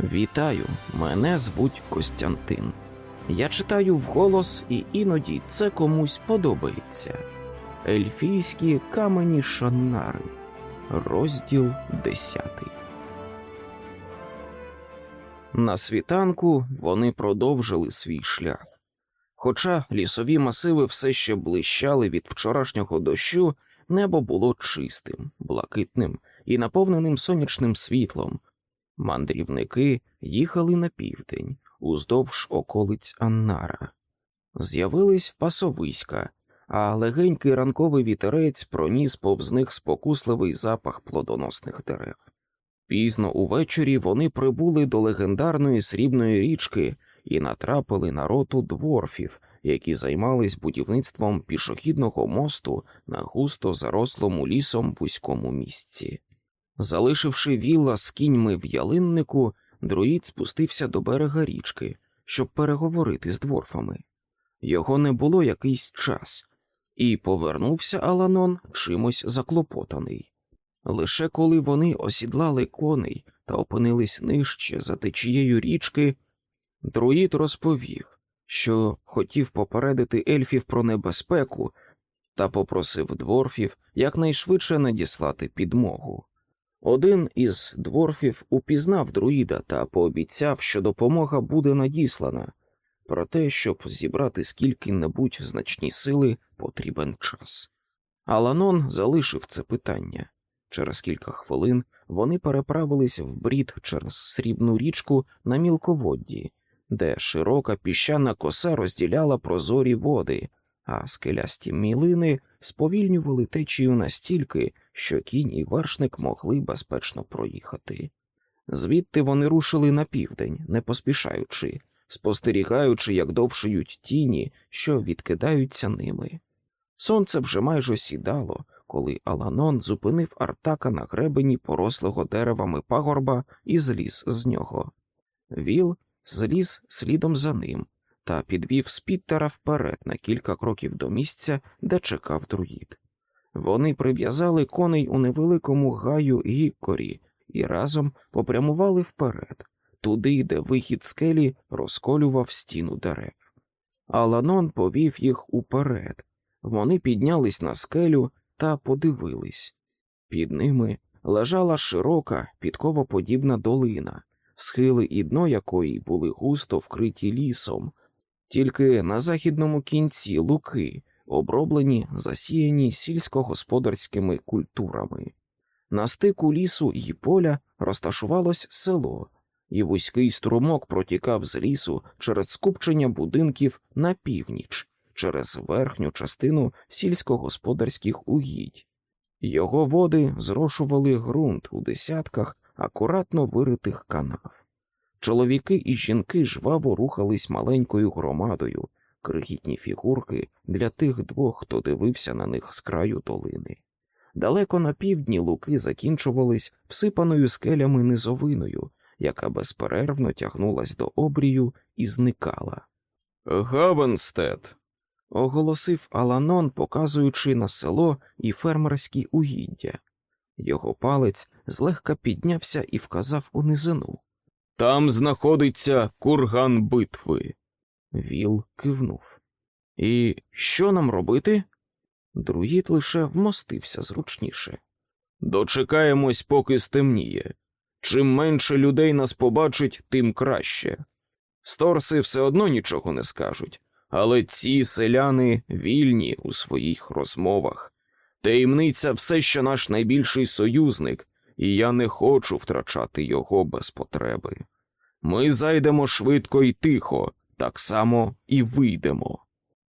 Вітаю, мене звуть Костянтин. Я читаю вголос, і іноді це комусь подобається. Ельфійські камені Шаннари, розділ 10. На світанку вони продовжили свій шлях. Хоча лісові масиви все ще блищали від вчорашнього дощу, небо було чистим, блакитним і наповненим сонячним світлом. Мандрівники їхали на південь, уздовж околиць Аннара. З'явились пасовиська, а легенький ранковий вітерець проніс повз них спокусливий запах плодоносних дерев. Пізно увечері вони прибули до легендарної срібної річки і натрапили на роту дворфів, які займались будівництвом пішохідного мосту на густо зарослому лісом вузькому місці. Залишивши віла з кіньми в ялиннику, друїд спустився до берега річки, щоб переговорити з дворфами. Його не було якийсь час, і повернувся Аланон чимось заклопотаний. Лише коли вони осідлали коней та опинились нижче за течією річки, друїд розповів, що хотів попередити ельфів про небезпеку та попросив дворфів якнайшвидше надіслати підмогу. Один із дворфів упізнав друїда та пообіцяв, що допомога буде надіслана, проте, щоб зібрати скільки-небудь значні сили, потрібен час. Аланон залишив це питання. Через кілька хвилин вони переправились в брід через срібну річку на мілководді, де широка піщана коса розділяла прозорі води, а скелясті мілини сповільнювали течію настільки, що кінь і вершник могли безпечно проїхати. Звідти вони рушили на південь, не поспішаючи, спостерігаючи, як довшують тіні, що відкидаються ними. Сонце вже майже сідало, коли Аланон зупинив Артака на гребені порослого деревами пагорба і зліз з нього. Віл зліз слідом за ним та підвів Спіттера вперед на кілька кроків до місця, де чекав друїд. Вони прив'язали коней у невеликому гаю гіккорі і разом попрямували вперед, туди, де вихід скелі розколював стіну дерев. Аланон повів їх уперед. Вони піднялись на скелю та подивились. Під ними лежала широка, підковоподібна долина, схили і дно якої були густо вкриті лісом, тільки на західному кінці луки, оброблені, засіяні сільськогосподарськими культурами. На стику лісу і поля розташувалось село, і вузький струмок протікав з лісу через скупчення будинків на північ, через верхню частину сільськогосподарських угідь. Його води зрошували ґрунт у десятках акуратно виритих канав. Чоловіки і жінки жваво рухались маленькою громадою, крихітні фігурки для тих двох, хто дивився на них з краю долини. Далеко на півдні луки закінчувались всипаною скелями низовиною, яка безперервно тягнулась до обрію і зникала. Гавенстед. оголосив Аланон, показуючи на село і фермерські угіддя. Його палець злегка піднявся і вказав у низину. Там знаходиться курган битви. Віл кивнув. І що нам робити? Друїд лише вмостився зручніше. Дочекаємось, поки стемніє. Чим менше людей нас побачить, тим краще. Сторси все одно нічого не скажуть, але ці селяни вільні у своїх розмовах. Таємниця все ще наш найбільший союзник, і я не хочу втрачати його без потреби. Ми зайдемо швидко і тихо, так само і вийдемо.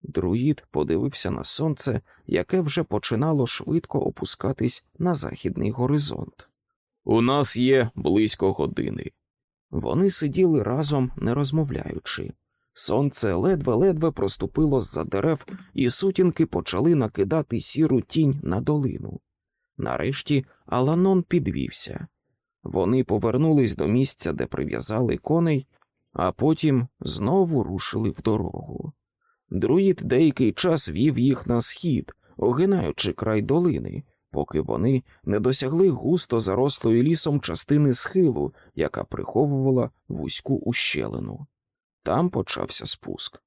Друїд подивився на сонце, яке вже починало швидко опускатись на західний горизонт. У нас є близько години. Вони сиділи разом, не розмовляючи. Сонце ледве-ледве проступило з-за дерев, і сутінки почали накидати сіру тінь на долину. Нарешті Аланон підвівся. Вони повернулись до місця, де прив'язали коней, а потім знову рушили в дорогу. Друїд деякий час вів їх на схід, огинаючи край долини, поки вони не досягли густо зарослої лісом частини схилу, яка приховувала вузьку ущелину. Там почався спуск.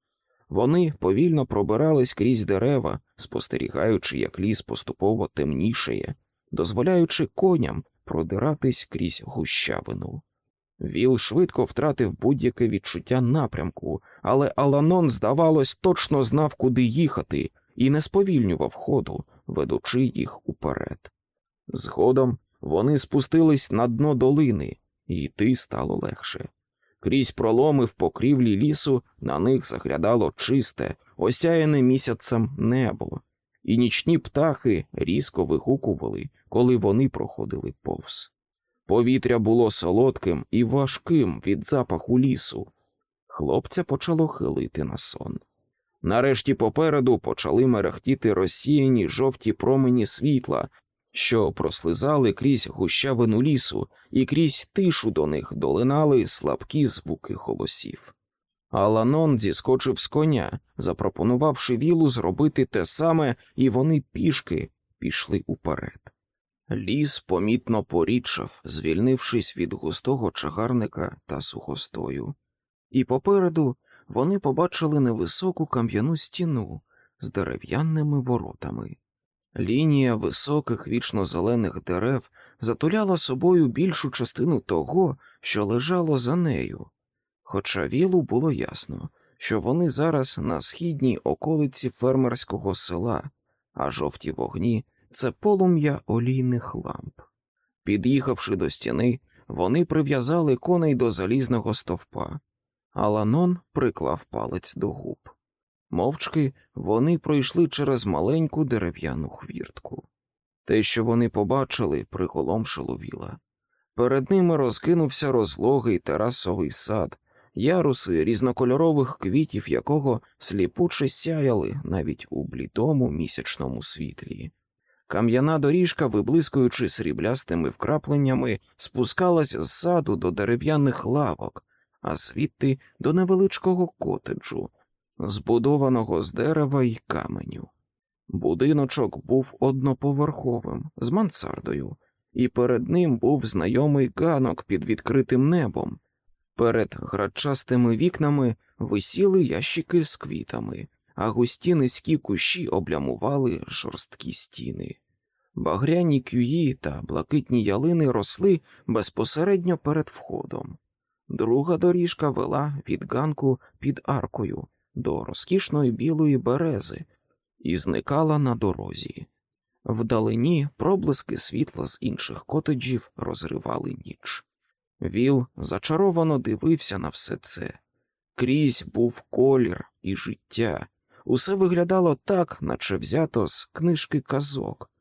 Вони повільно пробирались крізь дерева, спостерігаючи, як ліс поступово темнішає, дозволяючи коням продиратись крізь гущавину. Віл швидко втратив будь-яке відчуття напрямку, але Аланон, здавалось, точно знав, куди їхати, і не сповільнював ходу, ведучи їх уперед. Згодом вони спустились на дно долини, і йти стало легше. Крізь проломи в покрівлі лісу на них заглядало чисте, осяяне місяцем небо, і нічні птахи різко вигукували, коли вони проходили повз. Повітря було солодким і важким від запаху лісу. Хлопця почало хилити на сон. Нарешті попереду почали мерехтіти розсіяні жовті промені світла, що прослизали крізь гущавину лісу, і крізь тишу до них долинали слабкі звуки голосів. Аланон зіскочив з коня, запропонувавши вілу зробити те саме, і вони пішки пішли уперед. Ліс помітно порічав, звільнившись від густого чагарника та сухостою, і попереду вони побачили невисоку кам'яну стіну з дерев'яними воротами. Лінія високих вічно зелених дерев затуляла собою більшу частину того, що лежало за нею, хоча вілу було ясно, що вони зараз на східній околиці фермерського села, а жовті вогні це полум'я олійних ламп. Під'їхавши до стіни, вони прив'язали коней до залізного стовпа, а Ланон приклав палець до губ. Мовчки вони пройшли через маленьку дерев'яну хвіртку. Те, що вони побачили, приголомшило віла. Перед ними розкинувся розлогий терасовий сад, яруси різнокольорових квітів, якого сліпуче сяяли навіть у блідому місячному світлі. Кам'яна доріжка, виблискуючи сріблястими вкрапленнями, спускалась з саду до дерев'яних лавок, а звідти до невеличкого котеджу, збудованого з дерева й каменю. Будиночок був одноповерховим, з мансардою, і перед ним був знайомий ганок під відкритим небом. Перед градчастими вікнами висіли ящики з квітами, а густі низькі кущі облямували жорсткі стіни. Багряні кюї та блакитні ялини росли безпосередньо перед входом. Друга доріжка вела від ганку під аркою до розкішної білої берези і зникала на дорозі. Вдалині проблиски світла з інших котеджів розривали ніч. Віл зачаровано дивився на все це. Крізь був колір і життя. Усе виглядало так, наче взято з книжки казок,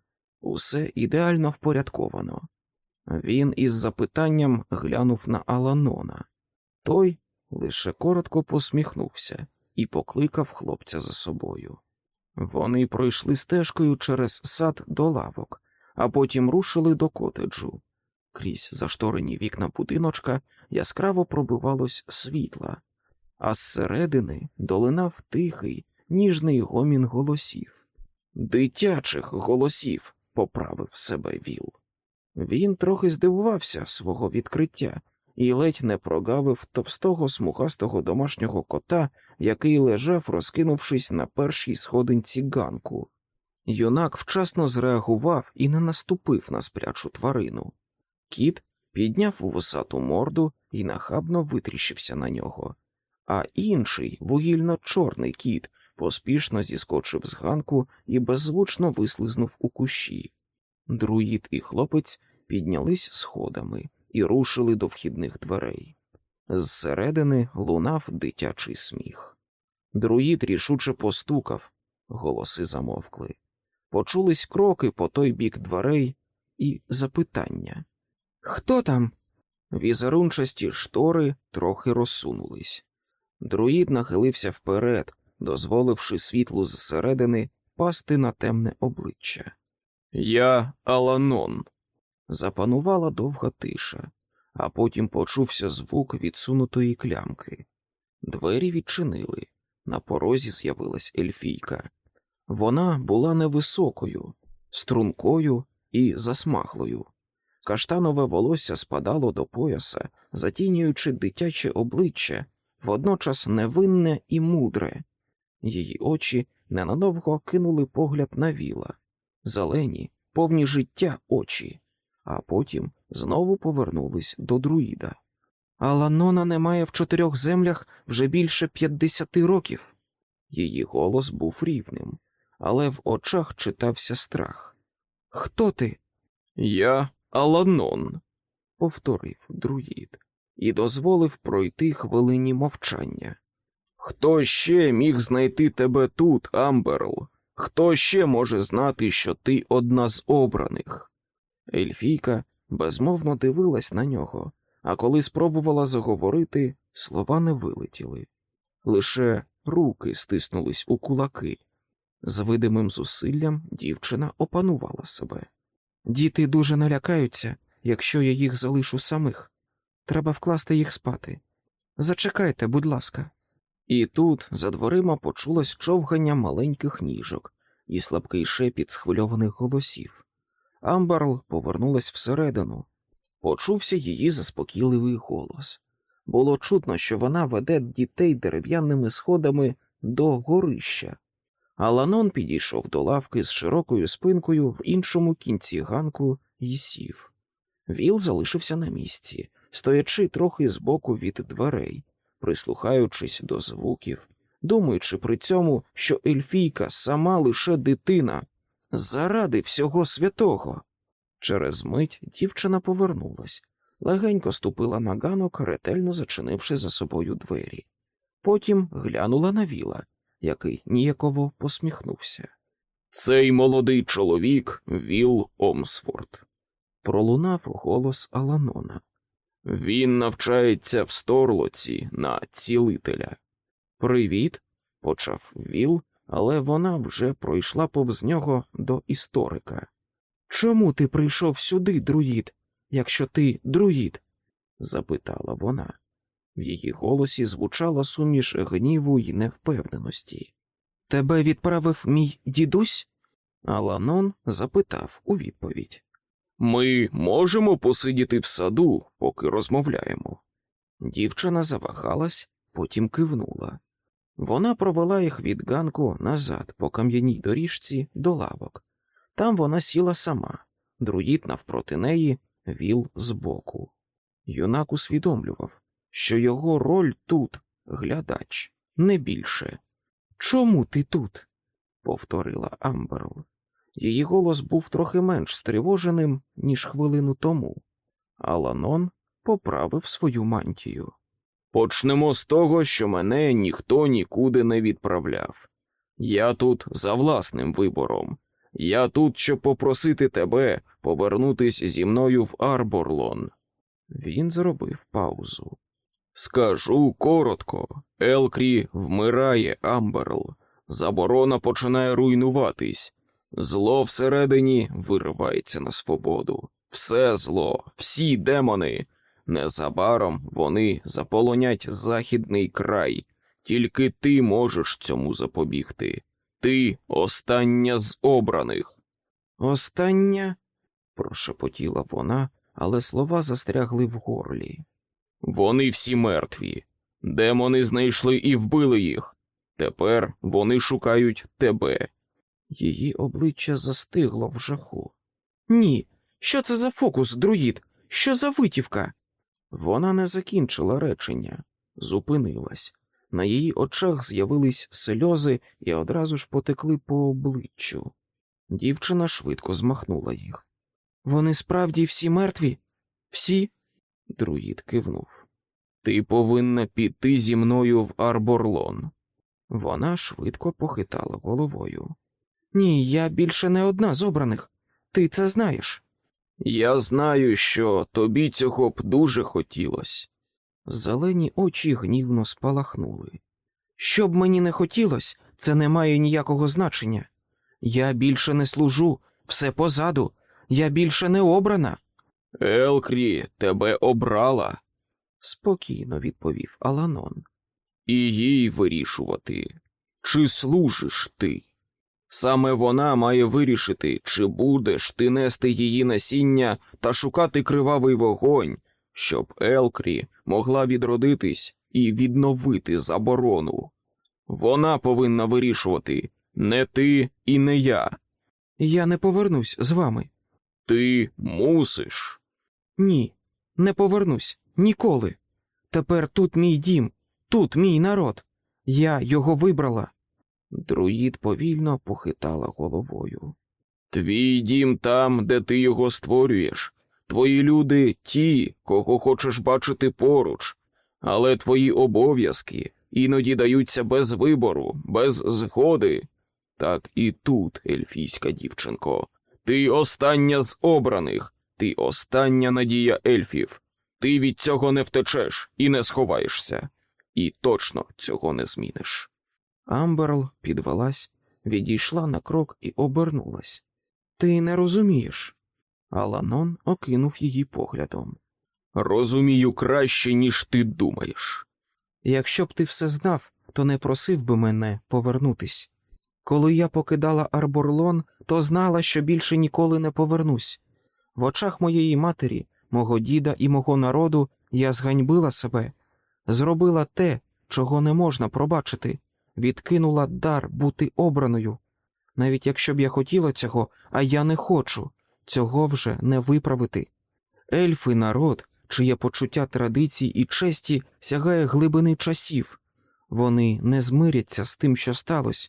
усе ідеально впорядковано. Він із запитанням глянув на Аланона. Той лише коротко посміхнувся і покликав хлопця за собою. Вони пройшли стежкою через сад до лавок, а потім рушили до котеджу. Крізь зашторені вікна будиночка яскраво пробивалось світла, а зсередини долинав тихий, ніжний гомін голосів. Дитячих голосів, поправив себе Віл. Він трохи здивувався свого відкриття і ледь не прогавив товстого смугастого домашнього кота, який лежав, розкинувшись на першій сходинці ганку. Юнак вчасно зреагував і не наступив на спрячу тварину. Кіт підняв у висату морду і нахабно витріщився на нього, а інший вугільно-чорний кіт поспішно зіскочив з ганку і беззвучно вислизнув у кущі. Друїд і хлопець піднялись сходами і рушили до вхідних дверей. Зсередини лунав дитячий сміх. Друїд рішуче постукав, голоси замовкли. Почулись кроки по той бік дверей і запитання. Хто там? Візерунчасті штори трохи розсунулись. Друїд нахилився вперед, дозволивши світлу зсередини пасти на темне обличчя. Я Аланон. Запанувала довга тиша, а потім почувся звук відсунутої клямки. Двері відчинили. На порозі з'явилась ельфійка. Вона була невисокою, стрункою і засмаглою. Каштанове волосся спадало до пояса, затінюючи дитяче обличчя, водночас невинне і мудре. Її очі ненадовго кинули погляд на віла, зелені, повні життя очі, а потім знову повернулись до друїда. Аланона немає в чотирьох землях вже більше п'ятдесяти років. Її голос був рівним, але в очах читався страх. Хто ти? Я Аланон, повторив друїд і дозволив пройти хвилині мовчання. Хто ще міг знайти тебе тут, Амберл? Хто ще може знати, що ти одна з обраних? Ельфійка безмовно дивилась на нього, а коли спробувала заговорити, слова не вилетіли. Лише руки стиснулись у кулаки. З видимим зусиллям дівчина опанувала себе. Діти дуже налякаються, якщо я їх залишу самих. Треба вкласти їх спати. Зачекайте, будь ласка. І тут за дверима почулось човгання маленьких ніжок і слабкий шепіт схвильованих голосів. Амбарл повернулась всередину. Почувся її заспокійливий голос. Було чутно, що вона веде дітей дерев'яними сходами до горища. Аланон підійшов до лавки з широкою спинкою в іншому кінці ганку і сів. Віл залишився на місці, стоячи трохи збоку від дверей, прислухаючись до звуків, думаючи при цьому, що Ельфійка сама лише дитина, заради всього святого. Через мить дівчина повернулась, легенько ступила на ганок, ретельно зачинивши за собою двері. Потім глянула на віла, який ніяково посміхнувся. Цей молодий чоловік Віл Омсфорд. Пролунав голос Аланона. Він навчається в Сторлоці на цілителя. Привіт, почав Віл, але вона вже пройшла повз нього до історика. Чому ти прийшов сюди, друїд, якщо ти друїд? запитала вона. В її голосі звучала суміш гніву й невпевненості. Тебе відправив мій дідусь? Аланон запитав у відповідь. Ми можемо посидіти в саду, поки розмовляємо. Дівчина завагалась, потім кивнула. Вона провела їх від ганку назад по кам'яній доріжці до лавок. Там вона сіла сама, друїд навпроти неї, віл збоку. Юнак усвідомлював, що його роль тут глядач, не більше. Чому ти тут? повторила Амберл. Її голос був трохи менш стривоженим, ніж хвилину тому. Аланон поправив свою мантію. Почнемо з того, що мене ніхто нікуди не відправляв. Я тут за власним вибором. Я тут, щоб попросити тебе повернутись зі мною в Арборлон. Він зробив паузу. Скажу коротко, Елкрі вмирає, Амберл. Заборона починає руйнуватись. Зло всередині виривається на свободу. Все зло, всі демони. Незабаром вони заполонять західний край. Тільки ти можеш цьому запобігти. Ти остання з обраних. Остання? прошепотіла вона, але слова застрягли в горлі. Вони всі мертві. Демони знайшли і вбили їх. Тепер вони шукають тебе. Її обличчя застигло в жаху. Ні, що це за фокус, друїд? Що за витівка? Вона не закінчила речення, зупинилась. На її очах з'явились сльози і одразу ж потекли по обличчю. Дівчина швидко змахнула їх. Вони справді всі мертві? Всі? Друїд кивнув. Ти повинна піти зі мною в Арборлон. Вона швидко похитала головою. Ні, я більше не одна з обраних. Ти це знаєш. Я знаю, що тобі цього б дуже хотілося. Зелені очі гнівно спалахнули. Що б мені не хотілося, це не має ніякого значення. Я більше не служу, все позаду, я більше не обрана. Елкрі тебе обрала, спокійно відповів Аланон. І їй вирішувати, чи служиш ти. Саме вона має вирішити, чи будеш ти нести її насіння та шукати кривавий вогонь, щоб Елкрі могла відродитись і відновити заборону. Вона повинна вирішувати не ти і не я. Я не повернусь з вами. Ти мусиш. Ні, не повернусь ніколи. Тепер тут мій дім, тут мій народ. Я його вибрала. Друїд повільно похитала головою. Твій дім там, де ти його створюєш. Твої люди ті, кого хочеш бачити поруч, але твої обов'язки іноді даються без вибору, без згоди. Так і тут, ельфійська дівчинко. Ти остання з обраних, ти остання надія ельфів. Ти від цього не втечеш і не сховаєшся, і точно цього не зміниш. Амберл підвелась, відійшла на крок і обернулась. Ти не розумієш. Аланон окинув її поглядом. Розумію краще, ніж ти думаєш. Якщо б ти все знав, то не просив би мене повернутись. Коли я покидала Арборлон, то знала, що більше ніколи не повернусь. В очах моєї матері, мого діда і мого народу я зганьбила себе, зробила те, чого не можна пробачити, відкинула дар бути обраною. Навіть якщо б я хотіла цього, а я не хочу, цього вже не виправити. Ельфи народ, чиє почуття традицій і честі сягає глибини часів. Вони не змиряться з тим, що сталося.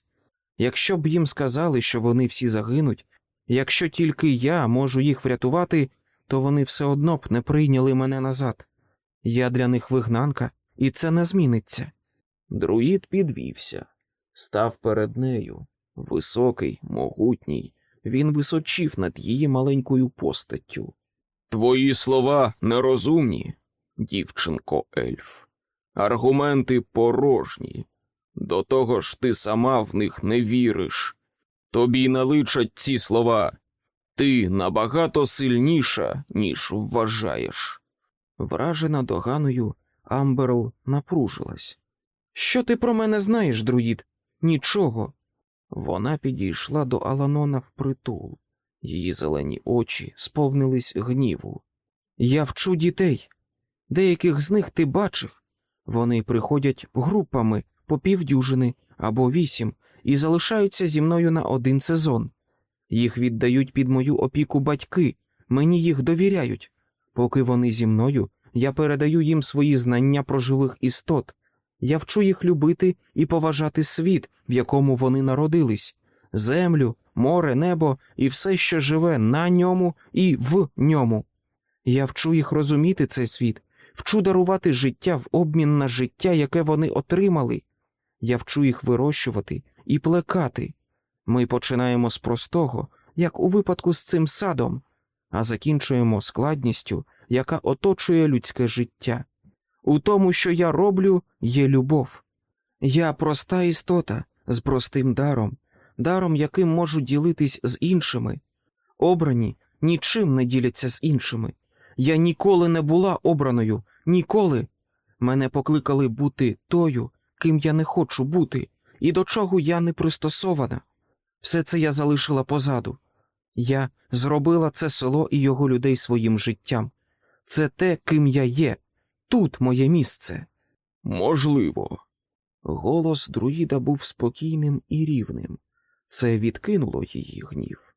Якщо б їм сказали, що вони всі загинуть, якщо тільки я можу їх врятувати, то вони все одно б не прийняли мене назад. Я для них вигнанка, і це не зміниться. Друїд підвівся, став перед нею. Високий, могутній, він височив над її маленькою постаттю. Твої слова нерозумні, дівчинко ельф. Аргументи порожні. До того ж ти сама в них не віриш. Тобі не личать ці слова. Ти набагато сильніша, ніж вважаєш. Вражена доганою, Амберл напружилась. Що ти про мене знаєш, друїд? Нічого. Вона підійшла до Аланона впритул. Її зелені очі сповнились гніву. Я вчу дітей. Деяких з них ти бачив. Вони приходять групами по півдюжини або вісім і залишаються зі мною на один сезон. Їх віддають під мою опіку батьки, мені їх довіряють. Поки вони зі мною, я передаю їм свої знання про живих істот. Я вчу їх любити і поважати світ, в якому вони народились, землю, море, небо і все, що живе на ньому і в ньому. Я вчу їх розуміти цей світ, вчу дарувати життя в обмін на життя, яке вони отримали. Я вчу їх вирощувати і плекати. Ми починаємо з простого, як у випадку з цим садом, а закінчуємо складністю, яка оточує людське життя. У тому, що я роблю, є любов. Я проста істота з простим даром, даром, яким можу ділитись з іншими. Обрані нічим не діляться з іншими. Я ніколи не була обраною, ніколи. Мене покликали бути тою, ким я не хочу бути, і до чого я не пристосована. Все це я залишила позаду. Я зробила це село і його людей своїм життям. Це те, ким я є. Тут моє місце. Можливо. Голос друїда був спокійним і рівним. Це відкинуло її гнів.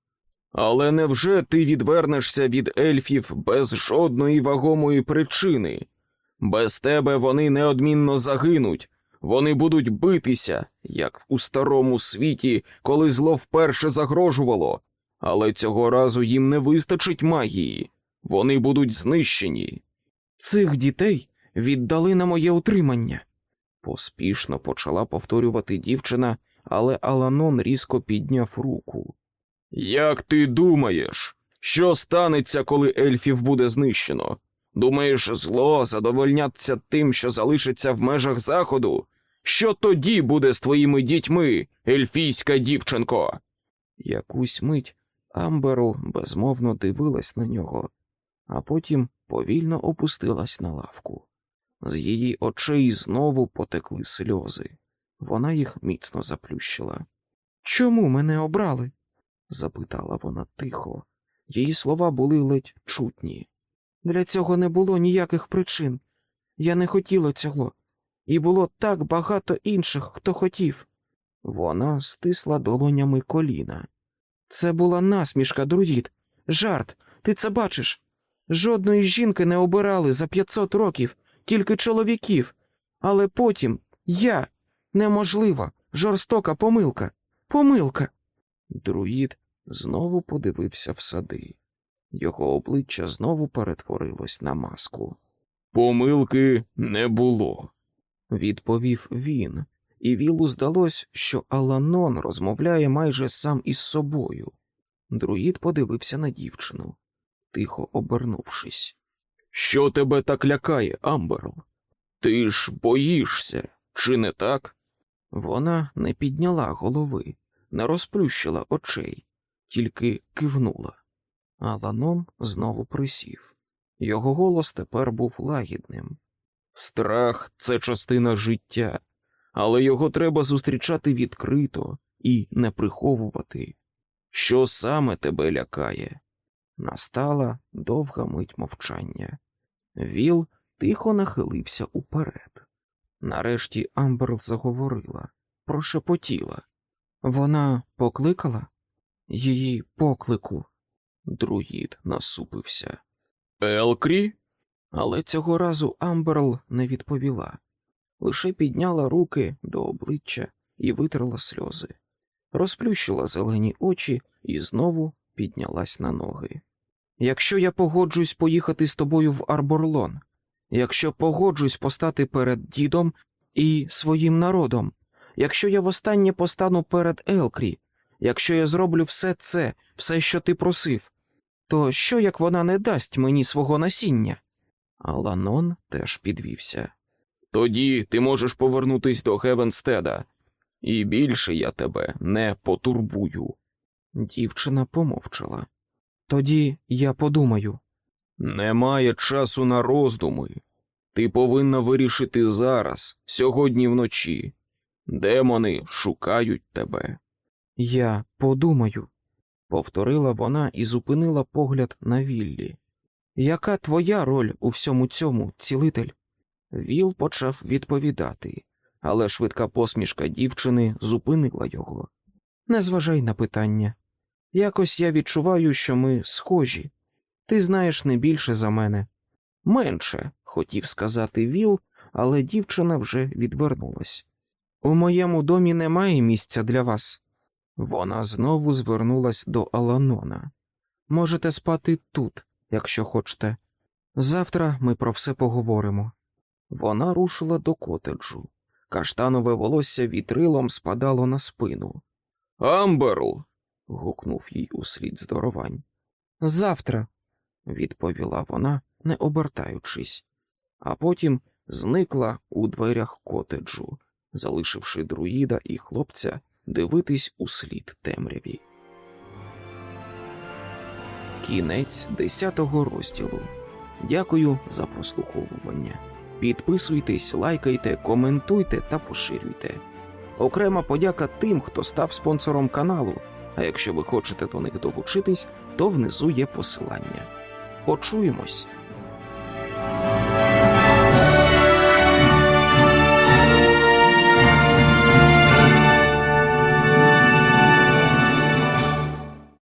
Але невже ти відвернешся від ельфів без жодної вагомої причини? Без тебе вони неодмінно загинуть, вони будуть битися, як у старому світі, коли зло вперше загрожувало, але цього разу їм не вистачить магії, вони будуть знищені. Цих дітей віддали на моє утримання. Поспішно почала повторювати дівчина, але Аланон різко підняв руку. Як ти думаєш, що станеться, коли ельфів буде знищено? Думаєш, зло задовольняться тим, що залишиться в межах заходу? Що тоді буде з твоїми дітьми, ельфійська дівчинко? Якусь мить Амберл безмовно дивилась на нього, а потім повільно опустилась на лавку. З її очей знову потекли сльози. Вона їх міцно заплющила. Чому мене обрали? запитала вона тихо. Її слова були ледь чутні. Для цього не було ніяких причин. Я не хотіла цього, і було так багато інших, хто хотів. Вона стисла долонями коліна. Це була насмішка, друїд. Жарт, ти це бачиш? Жодної жінки не обирали за 500 років, тільки чоловіків. Але потім я неможлива, жорстока помилка, помилка. Друїд знову подивився в сади. Його обличчя знову перетворилось на маску. Помилки не було, відповів він, і Вілу здалось, що Аланон розмовляє майже сам із собою. Друїд подивився на дівчину, тихо обернувшись. Що тебе так лякає, Амберл? Ти ж боїшся, чи не так? Вона не підняла голови, не розплющила очей, тільки кивнула. Аланон знову присів. Його голос тепер був лагідним. Страх це частина життя, але його треба зустрічати відкрито і не приховувати. Що саме тебе лякає? Настала довга мить мовчання. Віл тихо нахилився уперед. Нарешті Амберл заговорила, прошепотіла. Вона покликала її поклику. Друїд насупився. Елкрі? Але цього разу Амберл не відповіла, лише підняла руки до обличчя і витерла сльози, розплющила зелені очі і знову піднялась на ноги. Якщо я погоджусь поїхати з тобою в Арборлон, якщо погоджусь постати перед дідом і своїм народом, якщо я востаннє постану перед Елкрі, якщо я зроблю все це, все, що ти просив, то що як вона не дасть мені свого насіння? Аланон теж підвівся. Тоді ти можеш повернутись до Гевенстеда, і більше я тебе не потурбую. Дівчина помовчала. Тоді я подумаю. Немає часу на роздуми. Ти повинна вирішити зараз, сьогодні вночі. Демони шукають тебе. Я подумаю, повторила вона і зупинила погляд на Віллі. Яка твоя роль у всьому цьому, цілитель? Віл почав відповідати, але швидка посмішка дівчини зупинила його. Не зважай на питання. Якось я відчуваю, що ми схожі. Ти знаєш не більше за мене. Менше, хотів сказати Віл, але дівчина вже відвернулась. У моєму домі немає місця для вас. Вона знову звернулась до Аланона. Можете спати тут, якщо хочете. Завтра ми про все поговоримо. Вона рушила до котеджу. Каштанове волосся вітрилом спадало на спину. Амберл. Гукнув їй услід здоровань. Завтра, відповіла вона, не обертаючись, а потім зникла у дверях котеджу, залишивши друїда і хлопця дивитись у слід темряві. Кінець десятого розділу. Дякую за прослуховування. Підписуйтесь, лайкайте, коментуйте та поширюйте. Окрема подяка тим, хто став спонсором каналу. А якщо ви хочете до них долучитись, то внизу є посилання. Почуємось!